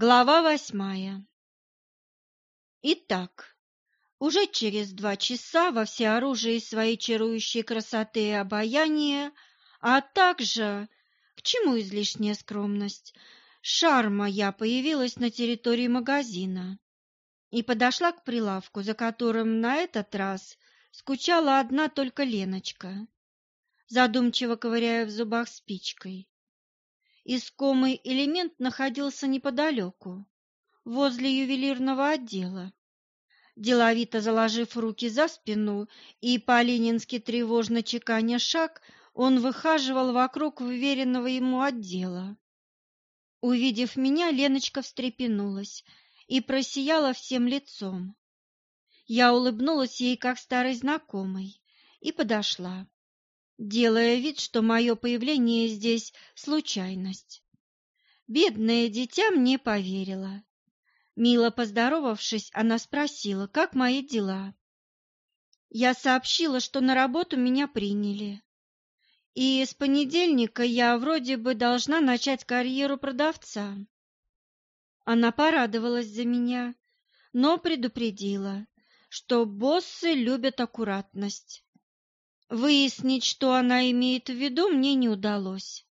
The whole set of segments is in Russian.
Глава восьмая Итак, уже через два часа во всеоружии своей чарующей красоты и обаяния, а также, к чему излишняя скромность, шарма я появилась на территории магазина и подошла к прилавку, за которым на этот раз скучала одна только Леночка, задумчиво ковыряя в зубах спичкой. Искомый элемент находился неподалеку, возле ювелирного отдела. Деловито заложив руки за спину и по-ленински тревожно чеканя шаг, он выхаживал вокруг уверенного ему отдела. Увидев меня, Леночка встрепенулась и просияла всем лицом. Я улыбнулась ей, как старой знакомой, и подошла делая вид, что мое появление здесь – случайность. Бедное дитя мне поверила. Мило поздоровавшись, она спросила, как мои дела. Я сообщила, что на работу меня приняли. И с понедельника я вроде бы должна начать карьеру продавца. Она порадовалась за меня, но предупредила, что боссы любят аккуратность. Выяснить, что она имеет в виду, мне не удалось.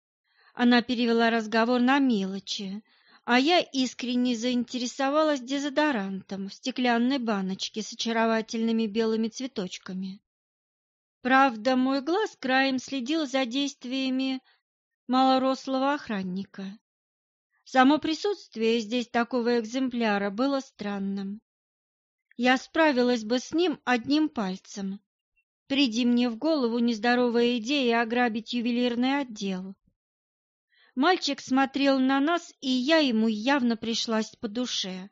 Она перевела разговор на мелочи, а я искренне заинтересовалась дезодорантом в стеклянной баночке с очаровательными белыми цветочками. Правда, мой глаз краем следил за действиями малорослого охранника. Само присутствие здесь такого экземпляра было странным. Я справилась бы с ним одним пальцем, Приди мне в голову нездоровая идея ограбить ювелирный отдел. Мальчик смотрел на нас, и я ему явно пришлась по душе.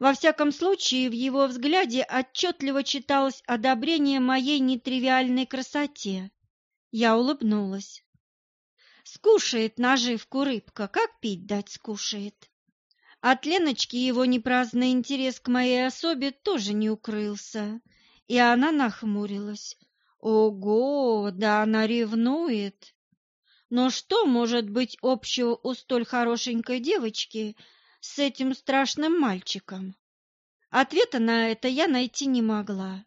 Во всяком случае, в его взгляде отчетливо читалось одобрение моей нетривиальной красоте. Я улыбнулась. Скушает наживку рыбка, как пить дать скушает. От Леночки его непраздный интерес к моей особе тоже не укрылся и она нахмурилась. Ого, да она ревнует. Но что может быть общего у столь хорошенькой девочки с этим страшным мальчиком? Ответа на это я найти не могла.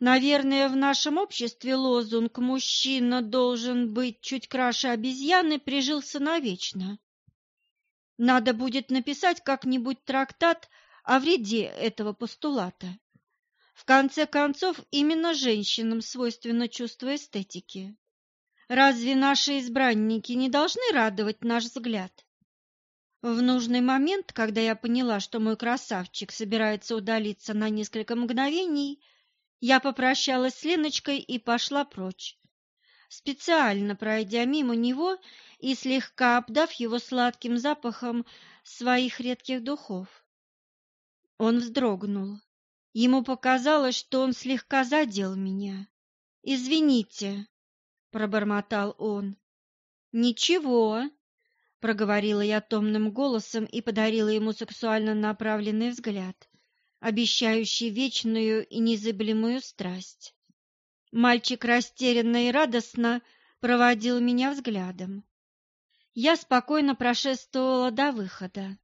Наверное, в нашем обществе лозунг «мужчина должен быть чуть краше обезьяны» прижился навечно. Надо будет написать как-нибудь трактат о вреде этого постулата. В конце концов, именно женщинам свойственно чувство эстетики. Разве наши избранники не должны радовать наш взгляд? В нужный момент, когда я поняла, что мой красавчик собирается удалиться на несколько мгновений, я попрощалась с Леночкой и пошла прочь, специально пройдя мимо него и слегка обдав его сладким запахом своих редких духов. Он вздрогнул. Ему показалось, что он слегка задел меня. «Извините», — пробормотал он. «Ничего», — проговорила я томным голосом и подарила ему сексуально направленный взгляд, обещающий вечную и незыблемую страсть. Мальчик растерянно и радостно проводил меня взглядом. Я спокойно прошествовала до выхода.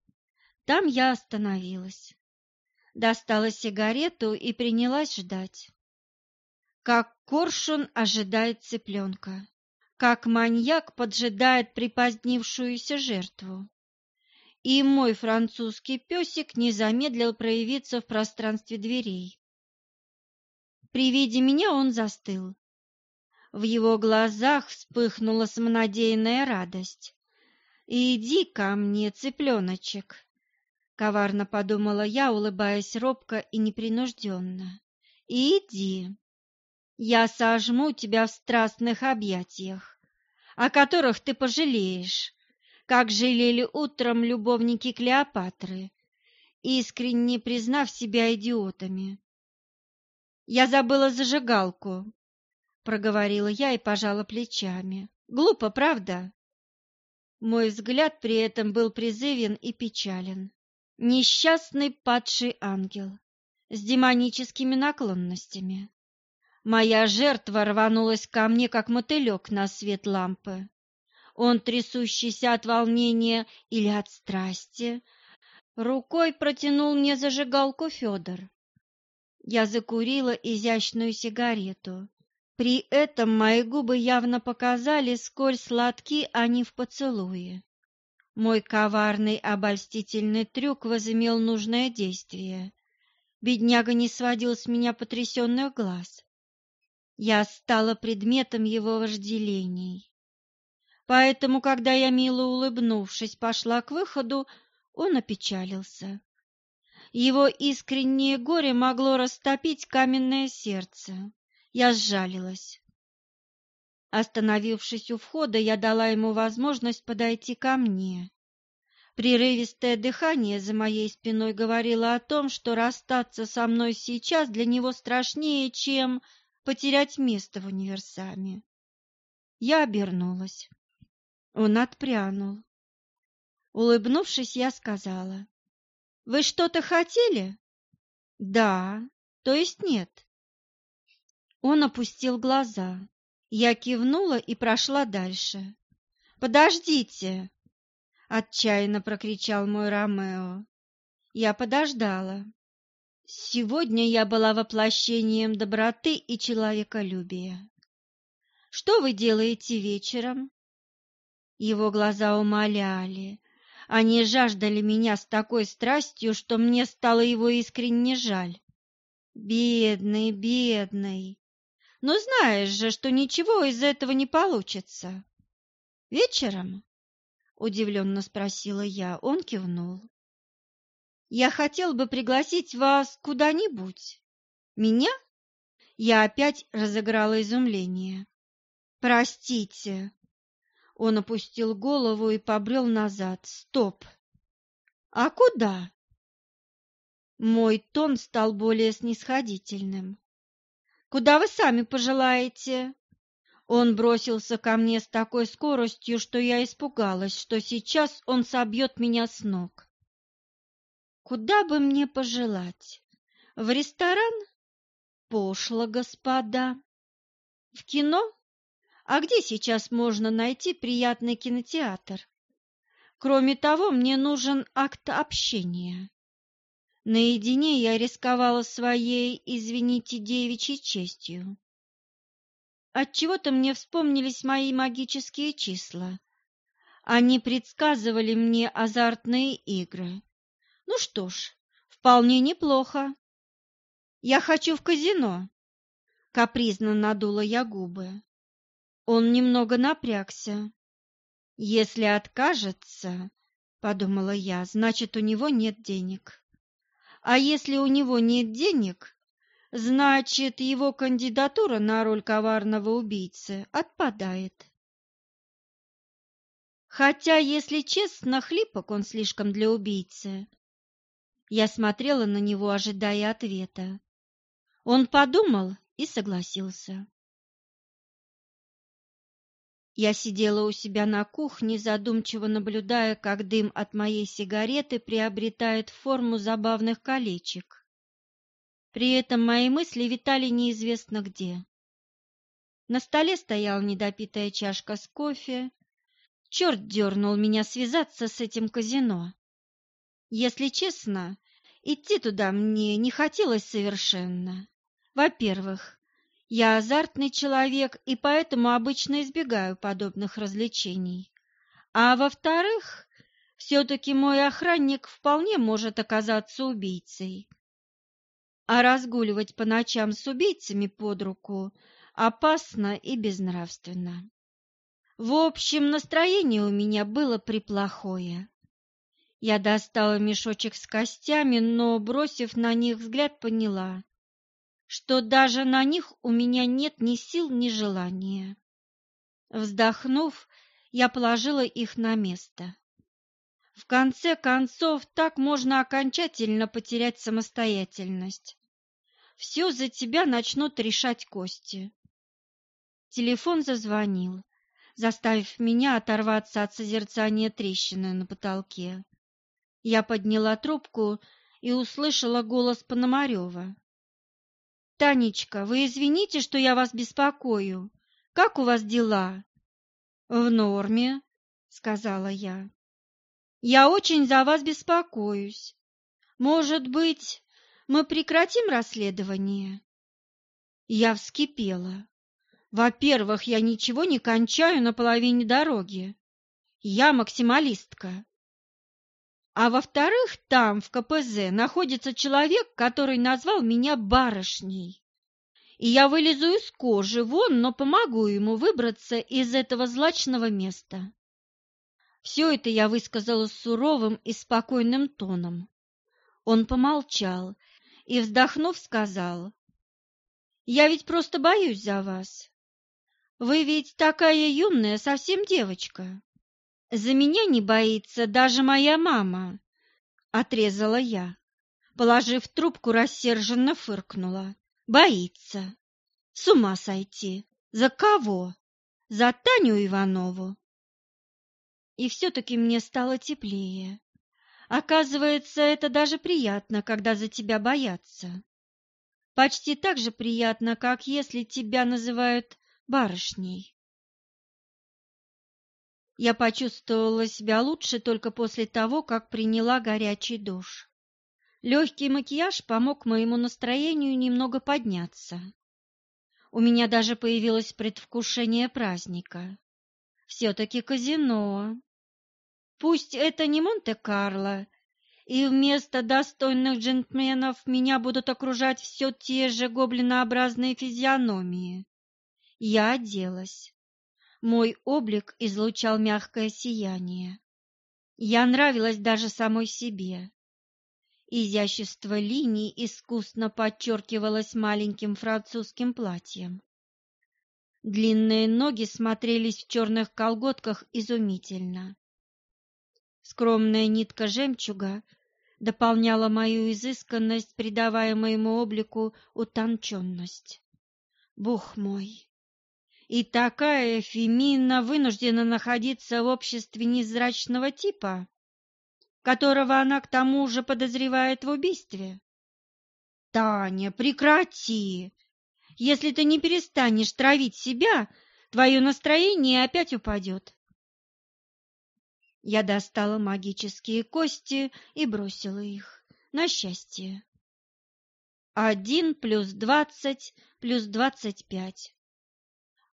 Там я остановилась достала сигарету и принялась ждать. Как коршун ожидает цыпленка, как маньяк поджидает припозднившуюся жертву. И мой французский песик не замедлил проявиться в пространстве дверей. При виде меня он застыл. В его глазах вспыхнула самонадеянная радость. «Иди ко мне, цыпленочек!» Коварно подумала я, улыбаясь робко и непринужденно. «Иди, я сожму тебя в страстных объятиях, о которых ты пожалеешь, как жалели утром любовники Клеопатры, искренне признав себя идиотами. «Я забыла зажигалку», — проговорила я и пожала плечами. «Глупо, правда?» Мой взгляд при этом был призывен и печален. Несчастный падший ангел с демоническими наклонностями. Моя жертва рванулась ко мне, как мотылек на свет лампы. Он, трясущийся от волнения или от страсти, Рукой протянул мне зажигалку Федор. Я закурила изящную сигарету. При этом мои губы явно показали, сколь сладки они в поцелуе. Мой коварный обольстительный трюк возымел нужное действие. Бедняга не сводил с меня потрясенных глаз. Я стала предметом его вожделений. Поэтому, когда я, мило улыбнувшись, пошла к выходу, он опечалился. Его искреннее горе могло растопить каменное сердце. Я сжалилась. Остановившись у входа, я дала ему возможность подойти ко мне. Прерывистое дыхание за моей спиной говорило о том, что расстаться со мной сейчас для него страшнее, чем потерять место в универсаме. Я обернулась. Он отпрянул. Улыбнувшись, я сказала, «Вы что-то хотели?» «Да, то есть нет». Он опустил глаза. Я кивнула и прошла дальше. «Подождите!» — отчаянно прокричал мой Ромео. Я подождала. Сегодня я была воплощением доброты и человеколюбия. «Что вы делаете вечером?» Его глаза умоляли, они жаждали меня с такой страстью, что мне стало его искренне жаль. Бедный, бедный. Но знаешь же, что ничего из этого не получится. Вечером? Удивленно спросила я. Он кивнул. Я хотел бы пригласить вас куда-нибудь. Меня? Я опять разыграла изумление. Простите, он опустил голову и побрел назад. Стоп! А куда? Мой тон стал более снисходительным. Куда вы сами пожелаете? Он бросился ко мне с такой скоростью, что я испугалась, что сейчас он собьет меня с ног. Куда бы мне пожелать? В ресторан? Пошло, господа. В кино? А где сейчас можно найти приятный кинотеатр? Кроме того, мне нужен акт общения. Наедине я рисковала своей, извините, девичьей честью. Отчего-то мне вспомнились мои магические числа. Они предсказывали мне азартные игры. Ну что ж, вполне неплохо. Я хочу в казино. Капризно надула я губы. Он немного напрягся. Если откажется, подумала я, значит, у него нет денег. А если у него нет денег, значит, его кандидатура на роль коварного убийцы отпадает. Хотя, если честно, хлипок он слишком для убийцы. Я смотрела на него, ожидая ответа. Он подумал и согласился. Я сидела у себя на кухне, задумчиво наблюдая, как дым от моей сигареты приобретает форму забавных колечек. При этом мои мысли витали неизвестно где. На столе стояла недопитая чашка с кофе. Черт дернул меня связаться с этим казино. Если честно, идти туда мне не хотелось совершенно. Во-первых, я азартный человек и поэтому обычно избегаю подобных развлечений. А во-вторых, все-таки мой охранник вполне может оказаться убийцей. А разгуливать по ночам с убийцами под руку опасно и безнравственно. В общем, настроение у меня было приплохое. Я достала мешочек с костями, но, бросив на них взгляд, поняла, что даже на них у меня нет ни сил, ни желания. Вздохнув, я положила их на место. В конце концов, так можно окончательно потерять самостоятельность. Все за тебя начнут решать кости. Телефон зазвонил, заставив меня оторваться от созерцания трещины на потолке. Я подняла трубку и услышала голос Пономарева. Танечка, вы извините, что я вас беспокою. Как у вас дела? В норме, сказала я. Я очень за вас беспокоюсь. Может быть, мы прекратим расследование?» Я вскипела. Во-первых, я ничего не кончаю на половине дороги. Я максималистка. А во-вторых, там, в КПЗ, находится человек, который назвал меня барышней. И я вылезу из кожи вон, но помогу ему выбраться из этого злачного места. Все это я высказала суровым и спокойным тоном. Он помолчал и, вздохнув, сказал, «Я ведь просто боюсь за вас. Вы ведь такая юная, совсем девочка. За меня не боится даже моя мама», — отрезала я. Положив трубку, рассерженно фыркнула. «Боится. С ума сойти. За кого? За Таню Иванову?» И все-таки мне стало теплее. Оказывается, это даже приятно, когда за тебя боятся. Почти так же приятно, как если тебя называют барышней. Я почувствовала себя лучше только после того, как приняла горячий душ. Легкий макияж помог моему настроению немного подняться. У меня даже появилось предвкушение праздника. Все-таки казино. Пусть это не Монте-Карло, и вместо достойных джентльменов меня будут окружать все те же гоблинообразные физиономии. Я оделась. Мой облик излучал мягкое сияние. Я нравилась даже самой себе. Изящество линий искусно подчеркивалось маленьким французским платьем. Длинные ноги смотрелись в черных колготках изумительно. Скромная нитка жемчуга дополняла мою изысканность, придавая моему облику утонченность. Бог мой! И такая Фемина вынуждена находиться в обществе незрачного типа, которого она к тому же подозревает в убийстве. Таня, прекрати! Если ты не перестанешь травить себя, твое настроение опять упадет. Я достала магические кости и бросила их. На счастье. Один плюс двадцать плюс двадцать пять.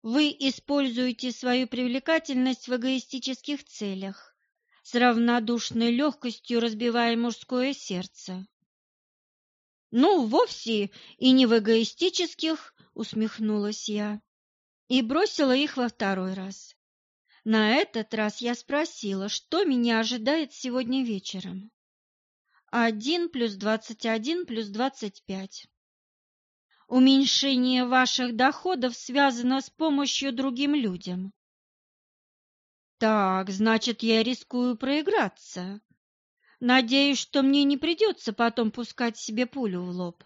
Вы используете свою привлекательность в эгоистических целях, с равнодушной легкостью разбивая мужское сердце. «Ну, вовсе и не в эгоистических», — усмехнулась я и бросила их во второй раз. На этот раз я спросила, что меня ожидает сегодня вечером. Один плюс двадцать один плюс двадцать пять. Уменьшение ваших доходов связано с помощью другим людям. Так, значит, я рискую проиграться. Надеюсь, что мне не придется потом пускать себе пулю в лоб.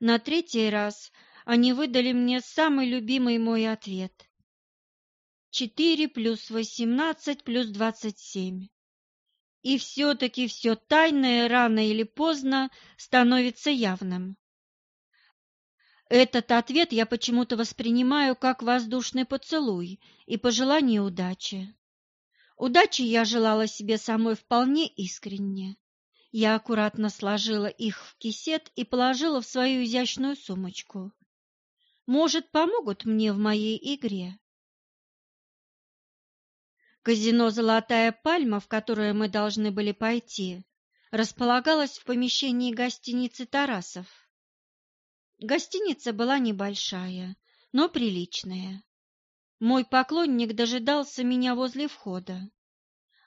На третий раз они выдали мне самый любимый мой ответ – Четыре плюс восемнадцать плюс двадцать семь. И все-таки все тайное рано или поздно становится явным. Этот ответ я почему-то воспринимаю как воздушный поцелуй и пожелание удачи. Удачи я желала себе самой вполне искренне. Я аккуратно сложила их в кисет и положила в свою изящную сумочку. Может, помогут мне в моей игре. Казино «Золотая пальма», в которое мы должны были пойти, располагалось в помещении гостиницы «Тарасов». Гостиница была небольшая, но приличная. Мой поклонник дожидался меня возле входа.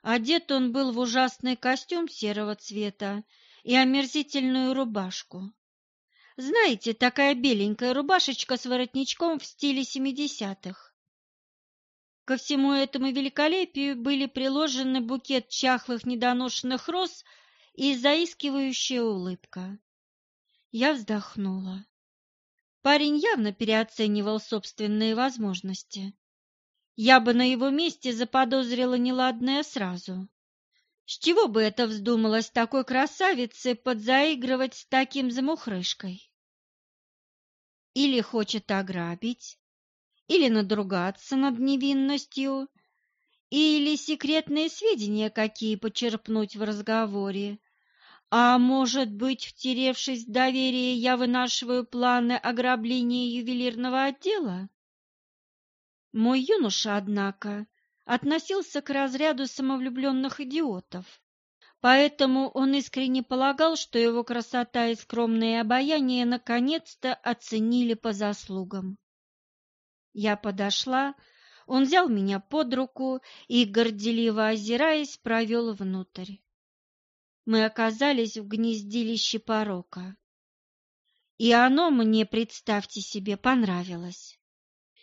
Одет он был в ужасный костюм серого цвета и омерзительную рубашку. Знаете, такая беленькая рубашечка с воротничком в стиле семидесятых. Ко всему этому великолепию были приложены букет чахлых недоношенных роз и заискивающая улыбка. Я вздохнула. Парень явно переоценивал собственные возможности. Я бы на его месте заподозрила неладное сразу. С чего бы это вздумалось такой красавице подзаигрывать с таким замухрышкой? Или хочет ограбить, или надругаться над невинностью, Или секретные сведения какие почерпнуть в разговоре? А может быть, втеревшись в доверие, я вынашиваю планы ограбления ювелирного отдела? Мой юноша, однако, относился к разряду самовлюбленных идиотов, поэтому он искренне полагал, что его красота и скромное обаяние наконец-то оценили по заслугам. Я подошла, он взял меня под руку и, горделиво озираясь, провел внутрь. Мы оказались в гнездилище порока. И оно мне, представьте себе, понравилось.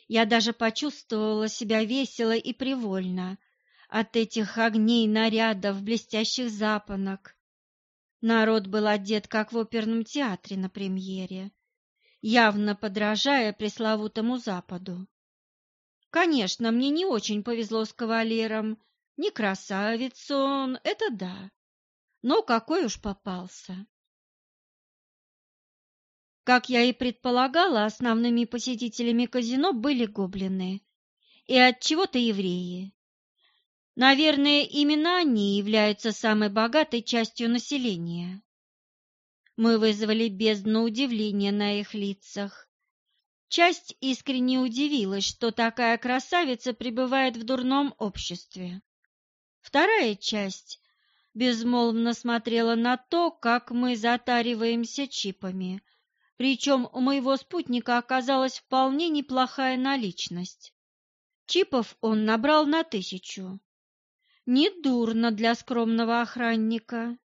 Я даже почувствовала себя весело и привольно от этих огней, нарядов, блестящих запонок. Народ был одет, как в оперном театре на премьере, явно подражая пресловутому Западу. Конечно, мне не очень повезло с кавалером. Не красавец он, это да. Но какой уж попался. Как я и предполагала, основными посетителями казино были гоблины и от чего-то евреи. Наверное, именно они являются самой богатой частью населения. Мы вызвали бездну удивления на их лицах. Часть искренне удивилась, что такая красавица пребывает в дурном обществе. Вторая часть безмолвно смотрела на то, как мы затариваемся чипами, причем у моего спутника оказалась вполне неплохая наличность. Чипов он набрал на тысячу. Недурно для скромного охранника.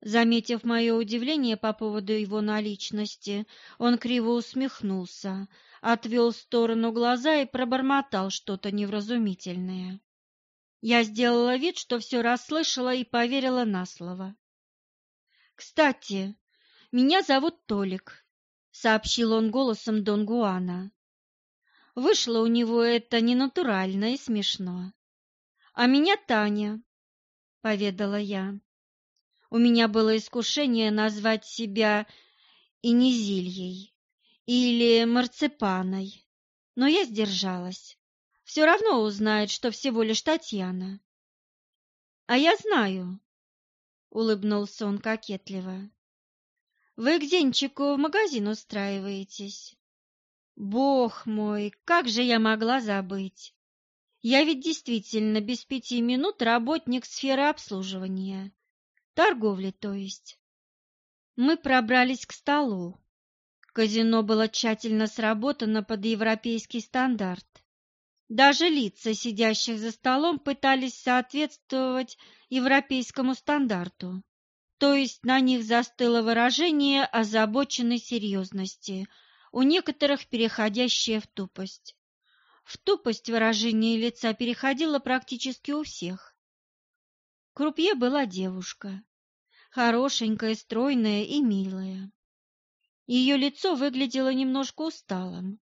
Заметив мое удивление по поводу его наличности, он криво усмехнулся, отвел в сторону глаза и пробормотал что-то невразумительное. Я сделала вид, что все расслышала и поверила на слово. «Кстати, меня зовут Толик», — сообщил он голосом Дон Гуана. Вышло у него это ненатурально и смешно. «А меня Таня», — поведала я. У меня было искушение назвать себя Инизильей или Марципаной, но я сдержалась. Все равно узнает, что всего лишь Татьяна. А я знаю, улыбнулся он кокетливо. Вы к Денчику в магазин устраиваетесь. Бог мой, как же я могла забыть? Я ведь действительно без пяти минут работник сферы обслуживания. Торговли, то есть. Мы пробрались к столу. Казино было тщательно сработано под европейский стандарт. Даже лица сидящих за столом пытались соответствовать европейскому стандарту. То есть на них застыло выражение озабоченной серьезности, у некоторых переходящее в тупость. В тупость выражение лица переходило практически у всех. Крупье была девушка, хорошенькая, стройная и милая. Ее лицо выглядело немножко усталым.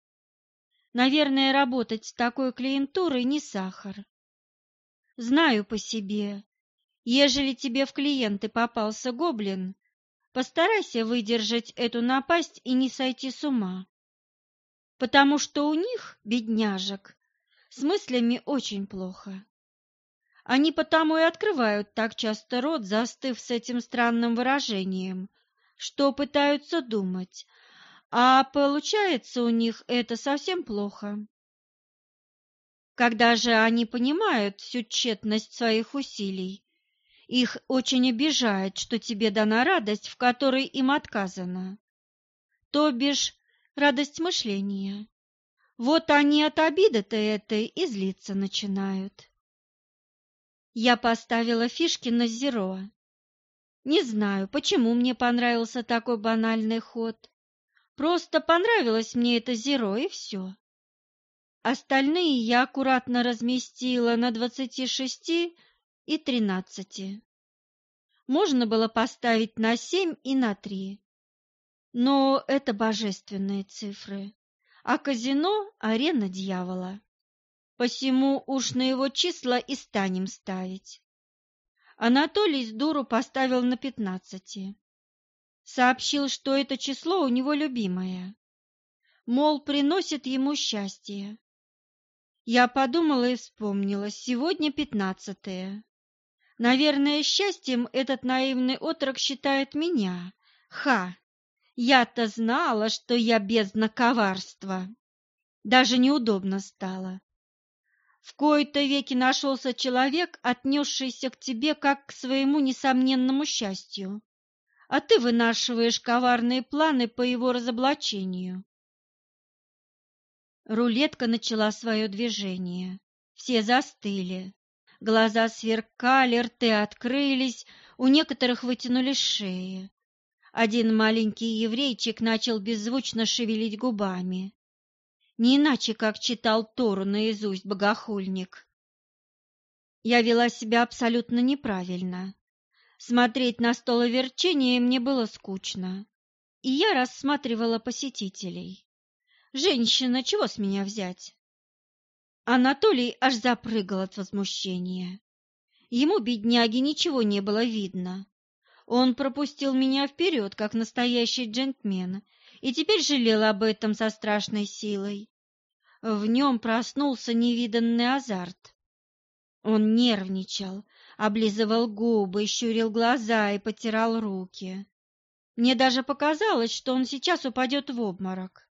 Наверное, работать с такой клиентурой не сахар. Знаю по себе, ежели тебе в клиенты попался гоблин, постарайся выдержать эту напасть и не сойти с ума. Потому что у них, бедняжек, с мыслями очень плохо. Они потому и открывают так часто рот, застыв с этим странным выражением, что пытаются думать, а получается у них это совсем плохо. Когда же они понимают всю тщетность своих усилий, их очень обижает, что тебе дана радость, в которой им отказано. То бишь радость мышления. Вот они от обиды-то этой и злиться начинают. Я поставила фишки на зеро. Не знаю, почему мне понравился такой банальный ход. Просто понравилось мне это зеро, и все. Остальные я аккуратно разместила на двадцати шести и тринадцати. Можно было поставить на семь и на три. Но это божественные цифры, а казино – арена дьявола посему уж на его числа и станем ставить. Анатолий с дуру поставил на пятнадцати. Сообщил, что это число у него любимое. Мол, приносит ему счастье. Я подумала и вспомнила, сегодня пятнадцатое. Наверное, счастьем этот наивный отрок считает меня. Ха! Я-то знала, что я бездна коварства. Даже неудобно стало. В кои-то веки нашелся человек, отнесшийся к тебе как к своему несомненному счастью, а ты вынашиваешь коварные планы по его разоблачению. Рулетка начала свое движение. Все застыли. Глаза сверкали, рты открылись, у некоторых вытянулись шеи. Один маленький еврейчик начал беззвучно шевелить губами. Не иначе, как читал Тору наизусть богохульник. Я вела себя абсолютно неправильно. Смотреть на столоверчение мне было скучно, и я рассматривала посетителей. Женщина, чего с меня взять? Анатолий аж запрыгал от возмущения. Ему, бедняги, ничего не было видно. Он пропустил меня вперед, как настоящий джентльмен, и теперь жалел об этом со страшной силой. В нем проснулся невиданный азарт. Он нервничал, облизывал губы, щурил глаза и потирал руки. Мне даже показалось, что он сейчас упадет в обморок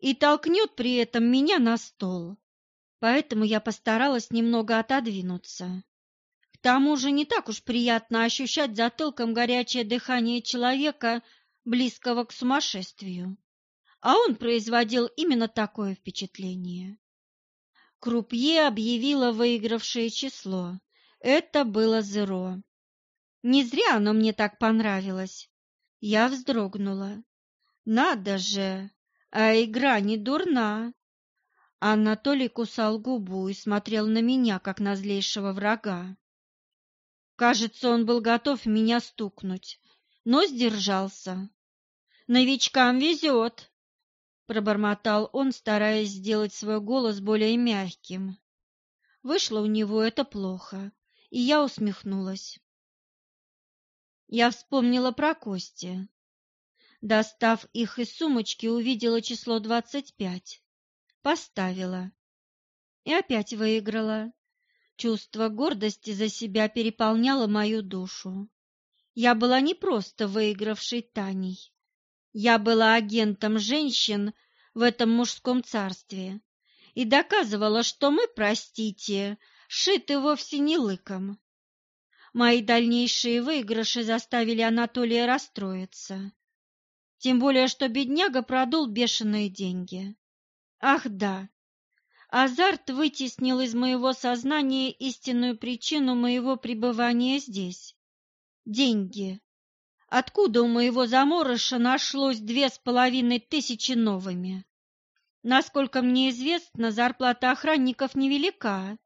и толкнет при этом меня на стол. Поэтому я постаралась немного отодвинуться. К тому же не так уж приятно ощущать затылком горячее дыхание человека, близкого к сумасшествию. А он производил именно такое впечатление. Крупье объявила выигравшее число. Это было зеро. Не зря оно мне так понравилось. Я вздрогнула. Надо же, а игра не дурна. Анатолий кусал губу и смотрел на меня, как на злейшего врага. Кажется, он был готов меня стукнуть, но сдержался. «Новичкам везет!» — пробормотал он, стараясь сделать свой голос более мягким. Вышло у него это плохо, и я усмехнулась. Я вспомнила про кости. Достав их из сумочки, увидела число двадцать пять. Поставила. И опять выиграла. Чувство гордости за себя переполняло мою душу. Я была не просто выигравшей Таней. Я была агентом женщин в этом мужском царстве и доказывала, что мы, простите, шиты вовсе не лыком. Мои дальнейшие выигрыши заставили Анатолия расстроиться. Тем более, что бедняга продул бешеные деньги. Ах да, азарт вытеснил из моего сознания истинную причину моего пребывания здесь. Деньги. Откуда у моего заморыша нашлось две с половиной тысячи новыми? Насколько мне известно, зарплата охранников невелика.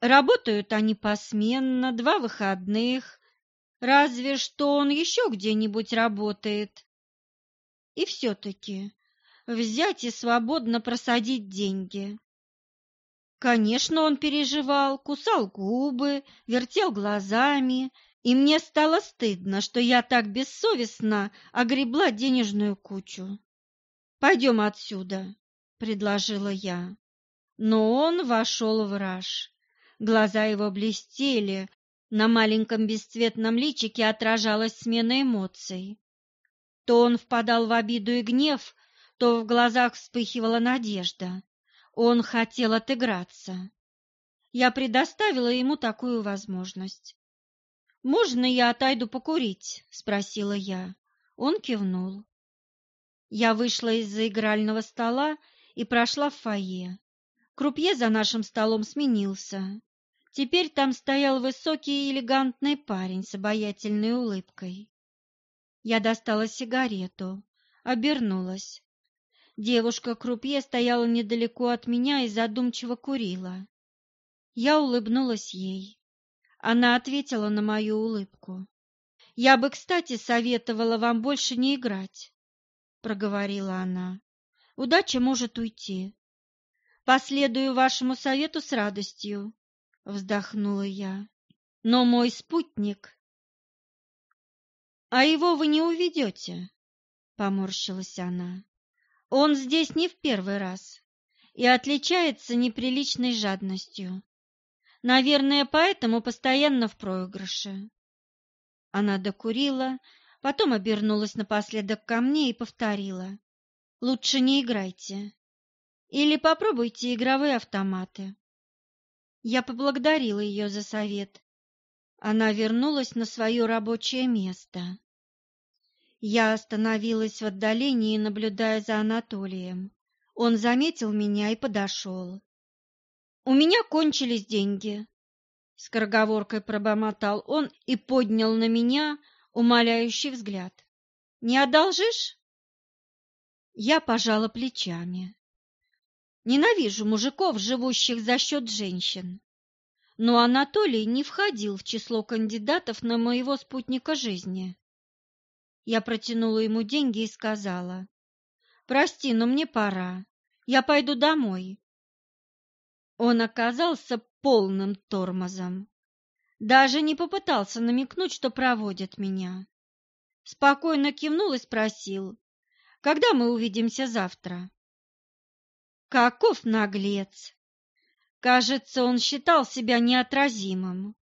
Работают они посменно, два выходных, разве что он еще где-нибудь работает. И все-таки взять и свободно просадить деньги. Конечно, он переживал, кусал губы, вертел глазами, и мне стало стыдно, что я так бессовестно огребла денежную кучу. «Пойдем отсюда», — предложила я. Но он вошел в раж. Глаза его блестели, на маленьком бесцветном личике отражалась смена эмоций. То он впадал в обиду и гнев, то в глазах вспыхивала надежда. Он хотел отыграться. Я предоставила ему такую возможность. «Можно я отойду покурить?» – спросила я. Он кивнул. Я вышла из-за игрального стола и прошла в фойе. Крупье за нашим столом сменился. Теперь там стоял высокий элегантный парень с обаятельной улыбкой. Я достала сигарету, обернулась. Девушка-крупье стояла недалеко от меня и задумчиво курила. Я улыбнулась ей. Она ответила на мою улыбку. «Я бы, кстати, советовала вам больше не играть», — проговорила она. «Удача может уйти». «Последую вашему совету с радостью», — вздохнула я. «Но мой спутник «А его вы не уведете», — поморщилась она. «Он здесь не в первый раз. и отличается неприличной жадностью. Наверное, поэтому постоянно в проигрыше. Она докурила, потом обернулась напоследок ко мне и повторила. «Лучше не играйте. Или попробуйте игровые автоматы». Я поблагодарила ее за совет. Она вернулась на свое рабочее место. Я остановилась в отдалении, наблюдая за Анатолием. Он заметил меня и подошел. «У меня кончились деньги», — скороговоркой пробормотал он и поднял на меня умоляющий взгляд. «Не одолжишь?» Я пожала плечами. Ненавижу мужиков, живущих за счет женщин. Но Анатолий не входил в число кандидатов на моего спутника жизни. Я протянула ему деньги и сказала, «Прости, но мне пора. Я пойду домой». Он оказался полным тормозом. Даже не попытался намекнуть, что проводит меня. Спокойно кивнул и спросил, «Когда мы увидимся завтра?» Каков наглец! Кажется, он считал себя неотразимым.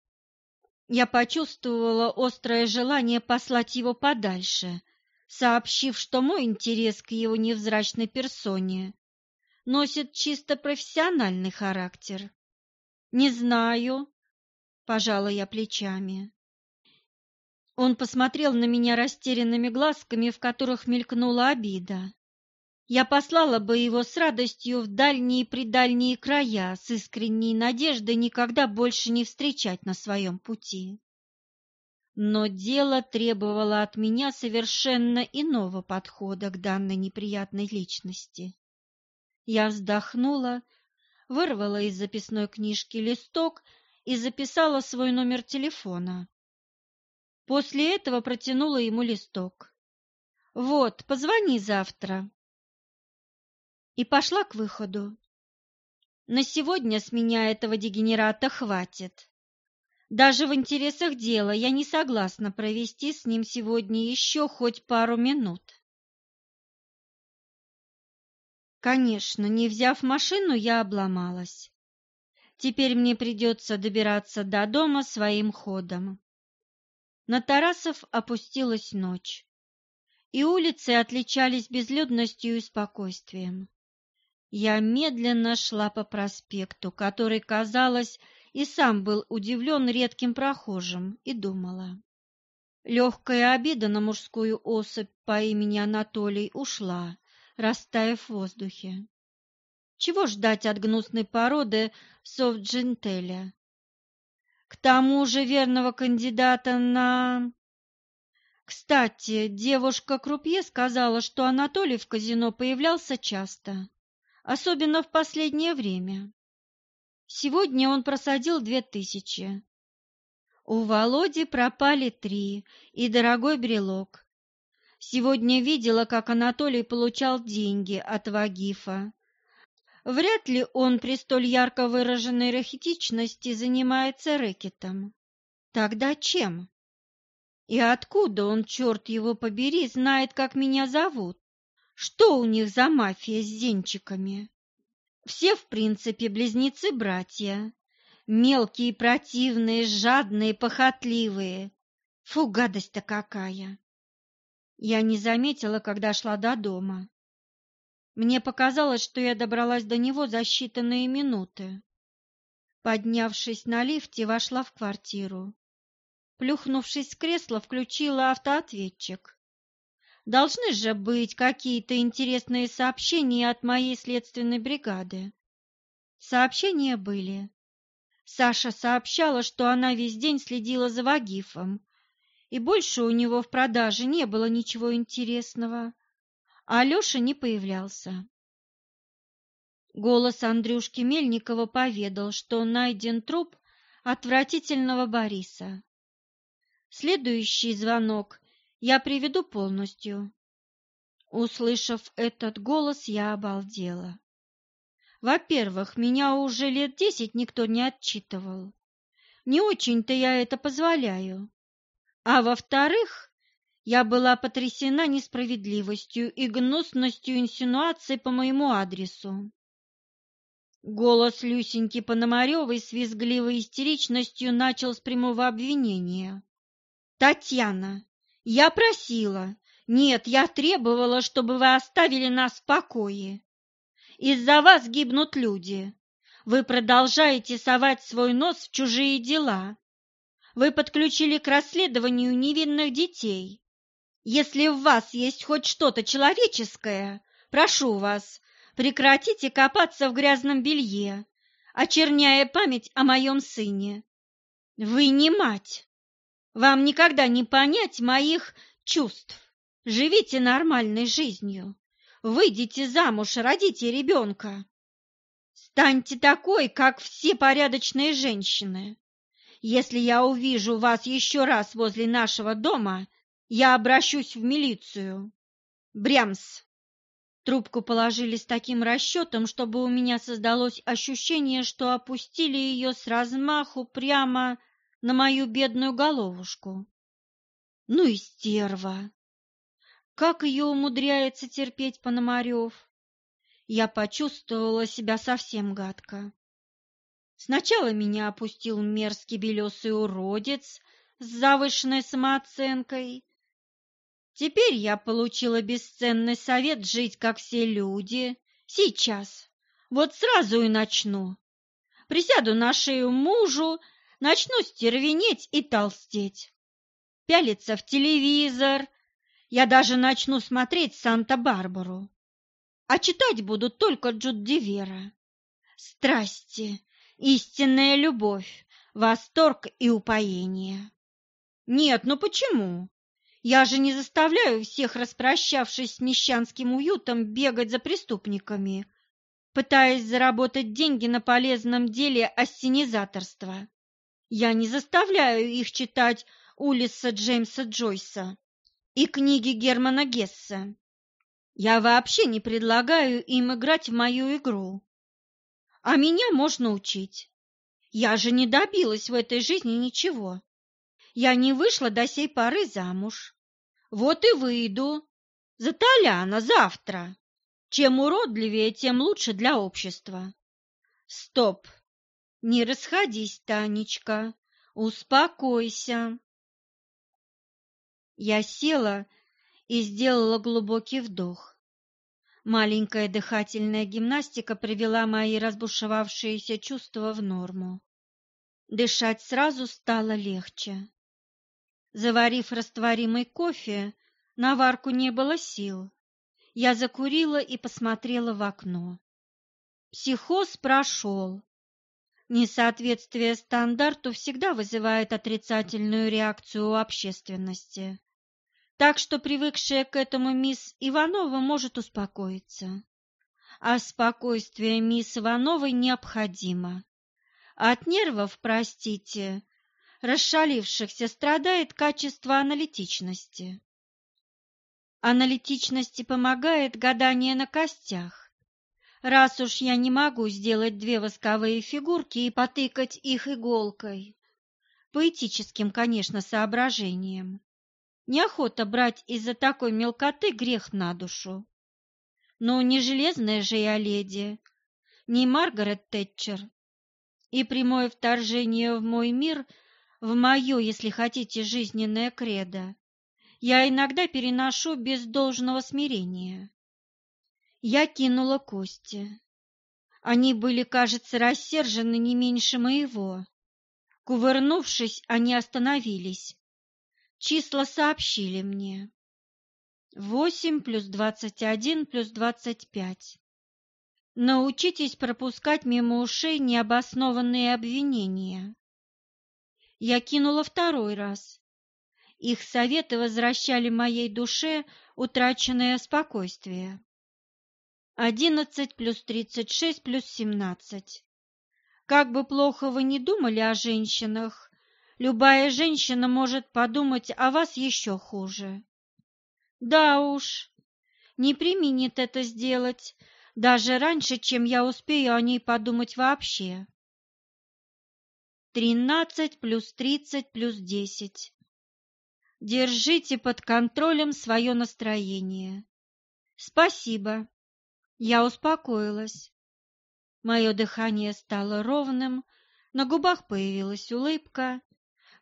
Я почувствовала острое желание послать его подальше, сообщив, что мой интерес к его невзрачной персоне носит чисто профессиональный характер. «Не знаю», — пожала я плечами. Он посмотрел на меня растерянными глазками, в которых мелькнула обида. Я послала бы его с радостью в дальние-предальние края, с искренней надеждой никогда больше не встречать на своем пути. Но дело требовало от меня совершенно иного подхода к данной неприятной личности. Я вздохнула, вырвала из записной книжки листок и записала свой номер телефона. После этого протянула ему листок. «Вот, позвони завтра», и пошла к выходу. На сегодня с меня этого дегенерата хватит. Даже в интересах дела я не согласна провести с ним сегодня еще хоть пару минут. Конечно, не взяв машину, я обломалась. Теперь мне придется добираться до дома своим ходом. На Тарасов опустилась ночь, и улицы отличались безлюдностью и спокойствием. Я медленно шла по проспекту, который, казалось, и сам был удивлен редким прохожим, и думала. Легкая обида на мужскую особь по имени Анатолий ушла, растаяв в воздухе. Чего ждать от гнусной породы софт-джентеля? К тому же верного кандидата на... Кстати, девушка-крупье сказала, что Анатолий в казино появлялся часто особенно в последнее время. Сегодня он просадил две тысячи. У Володи пропали три и дорогой брелок. Сегодня видела, как Анатолий получал деньги от Вагифа. Вряд ли он при столь ярко выраженной рахитичности занимается рэкетом. Тогда чем? И откуда он, черт его побери, знает, как меня зовут? Что у них за мафия с зенчиками? Все, в принципе, близнецы-братья. Мелкие, противные, жадные, похотливые. Фу, гадость-то какая! Я не заметила, когда шла до дома. Мне показалось, что я добралась до него за считанные минуты. Поднявшись на лифте, вошла в квартиру. Плюхнувшись в кресло, включила автоответчик. Должны же быть какие-то интересные сообщения от моей следственной бригады. Сообщения были. Саша сообщала, что она весь день следила за Вагифом, и больше у него в продаже не было ничего интересного, а Алеша не появлялся. Голос Андрюшки Мельникова поведал, что найден труп отвратительного Бориса. Следующий звонок я приведу полностью. Услышав этот голос, я обалдела. Во-первых, меня уже лет десять никто не отчитывал. Не очень-то я это позволяю. А во-вторых, я была потрясена несправедливостью и гнусностью инсинуаций по моему адресу. Голос Люсеньки Пономаревой с визгливой истеричностью начал с прямого обвинения. «Татьяна, я просила, нет, я требовала, чтобы вы оставили нас в покое. Из-за вас гибнут люди. Вы продолжаете совать свой нос в чужие дела. Вы подключили к расследованию невинных детей. Если в вас есть хоть что-то человеческое, прошу вас, Прекратите копаться в грязном белье, очерняя память о моем сыне. Вы не мать. Вам никогда не понять моих чувств. Живите нормальной жизнью. Выйдите замуж, родите ребенка. Станьте такой, как все порядочные женщины. Если я увижу вас еще раз возле нашего дома, я обращусь в милицию. Брямс. Трубку положили с таким расчетом, чтобы у меня создалось ощущение, что опустили ее с размаху прямо на мою бедную головушку. Ну и стерва! Как ее умудряется терпеть Пономарев? Я почувствовала себя совсем гадко. Сначала меня опустил мерзкий белесый уродец с завышенной самооценкой, Теперь я получила бесценный совет жить, как все люди. Сейчас. Вот сразу и начну. Присяду на шею мужу, начну стервенеть и толстеть. Пялиться в телевизор. Я даже начну смотреть Санта-Барбару. А читать буду только Джудди Вера. Страсти, истинная любовь, восторг и упоение. Нет, ну почему? Я же не заставляю всех, распрощавшись с мещанским уютом, бегать за преступниками, пытаясь заработать деньги на полезном деле ассенизаторства. Я не заставляю их читать Улиса Джеймса Джойса и книги Германа Гесса. Я вообще не предлагаю им играть в мою игру. А меня можно учить. Я же не добилась в этой жизни ничего. Я не вышла до сей поры замуж. Вот и выйду. За Толяна завтра. Чем уродливее, тем лучше для общества. Стоп! Не расходись, Танечка. Успокойся. Я села и сделала глубокий вдох. Маленькая дыхательная гимнастика привела мои разбушевавшиеся чувства в норму. Дышать сразу стало легче. Заварив растворимый кофе, на варку не было сил. Я закурила и посмотрела в окно. Психоз прошел. Несоответствие стандарту всегда вызывает отрицательную реакцию у общественности. Так что привыкшая к этому мисс Иванова может успокоиться. А спокойствие мисс Ивановой необходимо. От нервов, простите, расшалившихся страдает качество аналитичности. Аналитичности помогает гадание на костях. Раз уж я не могу сделать две восковые фигурки и потыкать их иголкой, поэтическим, конечно, соображением, неохота брать из-за такой мелкоты грех на душу. Но не железная же я леди, не Маргарет Тэтчер, и прямое вторжение в мой мир – в мое, если хотите, жизненное кредо, я иногда переношу без должного смирения. Я кинула кости. Они были, кажется, рассержены не меньше моего. Кувырнувшись, они остановились. Числа сообщили мне. Восемь плюс двадцать один плюс двадцать пять. Научитесь пропускать мимо ушей необоснованные обвинения. Я кинула второй раз. Их советы возвращали моей душе утраченное спокойствие. Одиннадцать плюс тридцать шесть плюс семнадцать. Как бы плохо вы ни думали о женщинах, любая женщина может подумать о вас еще хуже. Да уж, не применит это сделать, даже раньше, чем я успею о ней подумать вообще. Тринадцать плюс тридцать плюс десять. Держите под контролем свое настроение. Спасибо. Я успокоилась. Мое дыхание стало ровным, на губах появилась улыбка,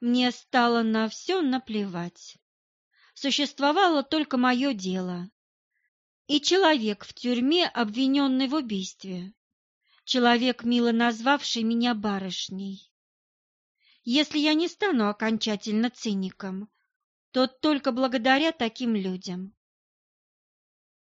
мне стало на все наплевать. Существовало только мое дело. И человек в тюрьме, обвиненный в убийстве. Человек, мило назвавший меня барышней. Если я не стану окончательно циником, то только благодаря таким людям.